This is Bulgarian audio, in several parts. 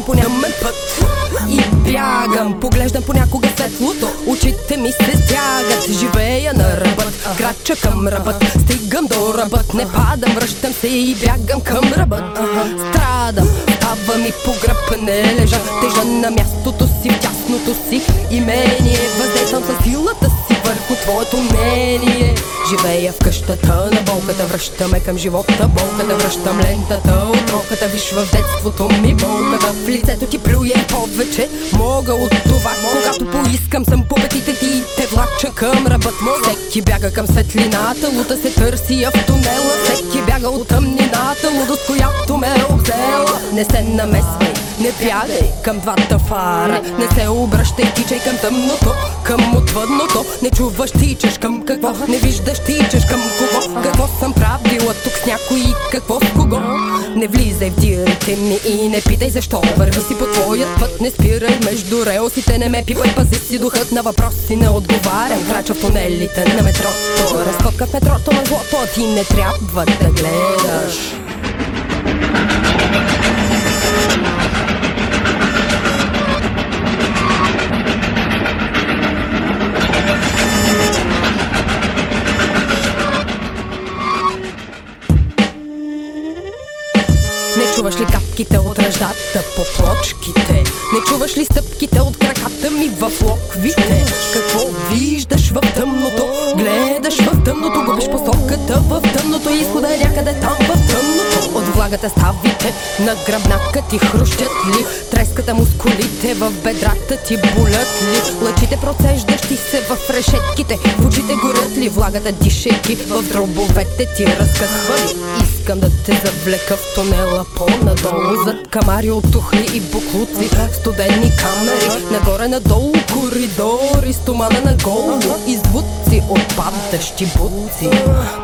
поглеждам по някой път И бягам, поглеждам понякога светлото. Очите ми се стягат, живея на ръбът Крача към ръбът, стигам до ръбът Не падам, връщам се и бягам към ръбът. Страдам, става ми по гръб Не лежа, тежа на мястото си В тясното си имение. Въздействам със силата си върху твоето мнение Живея в къщата на болката, връщаме към живота болката Връщам лентата от роката, виж в детството ми болката. В лицето ти плюе повече, мога от това. Когато поискам съм по петите ти те влача към ръбът Всеки бяга към светлината, лута се търси в тунела. Всеки бяга от тъмнината, лудост, която ме е обзела. Не се намесвай, не бягай към двата фара. Не се обръщай, тичай към тъмното, към отвъдното. Не чуваш, тичаш към какво, не виждаш, тичаш към кого? Какво съм правила тук с някой? Какво с кого? Не влизай в дирите ми и не питай защо. Върви си по твоят път, не спирай между релсите. Не ме пипай, пази си духът на въпроси Не отговарям, крача в тунелите на метрото Разходка в метрото на злото, ти не трябва да гледаш капките от ръждата по плочките? Не чуваш ли стъпките от краката ми в локвите? Какво виждаш в тъмното? Гледаш в тъмното, губиш посоката в тъмното Изхода е някъде там в тъмното От влагата ставите на гръбнака ти хрущят ли? Треската мускулите в бедрата ти болят ли? Лъчите процеждащи се в решетките В очите горят ли? Влагата дишайки в дробовете ти разкъсва ли? Искам да те завлека в тунела по-надолу Зад камари от тухли и буклуци Студени камери Нагоре-надолу коридори Стомана на голо И звуци от падащи буци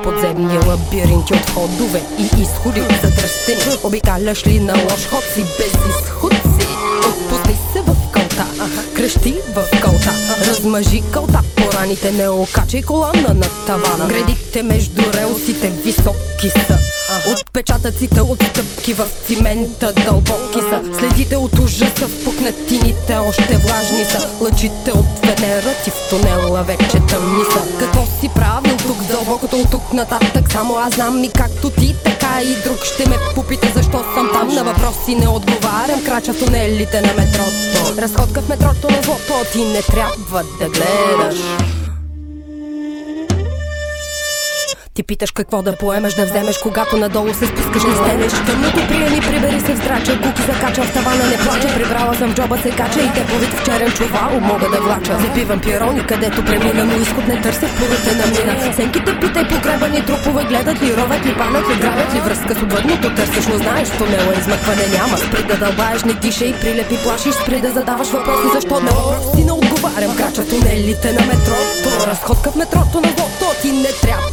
Подземни лабиринти от ходове и изходи. Задръстени Обикаляш ли на лош ход си без изходци Отпусни се в кълта Крещи в кълта Размъжи кълта по раните Не окачай колана на тавана. Гредите между релсите високи са Отпечатъците от стъпки в цимента дълбоки са. Следите от ужаса в пукнатините още влажни са. Лъчите от Венера ти в тунела вече тъмни са. Какво си правил тук дълбокото от тук нататък? Само аз знам и както ти така и друг. Ще ме попита защо съм там. На въпроси не отговарям. Крача тунелите на метрото. Разходка в метрото на злото Ти не трябва да гледаш Ти питаш какво да поемаш, да вземеш, когато надолу се спускаш, не стенеш. Тъмното приеми, прибери се в здрача, куки закача в тавана, не плача, прибрала съм джоба се кача и те повид в черен чувал мога да влача. Запивам пирони, където премина, но изход не търся плувате на мина. Сенките питай погребани трупове, гледат ли, ровят ли, панат ли, грабят ли връзка с отвъдното, търсиш, но знаеш, тунела измъкване няма. Спри да дълбаеш, не дишай, прилепи, плашиш, спри да задаваш въпроси, защо на въпроси не отговарям. Крача тунелите на метрото, разходка в метрото на злото, ти не трябва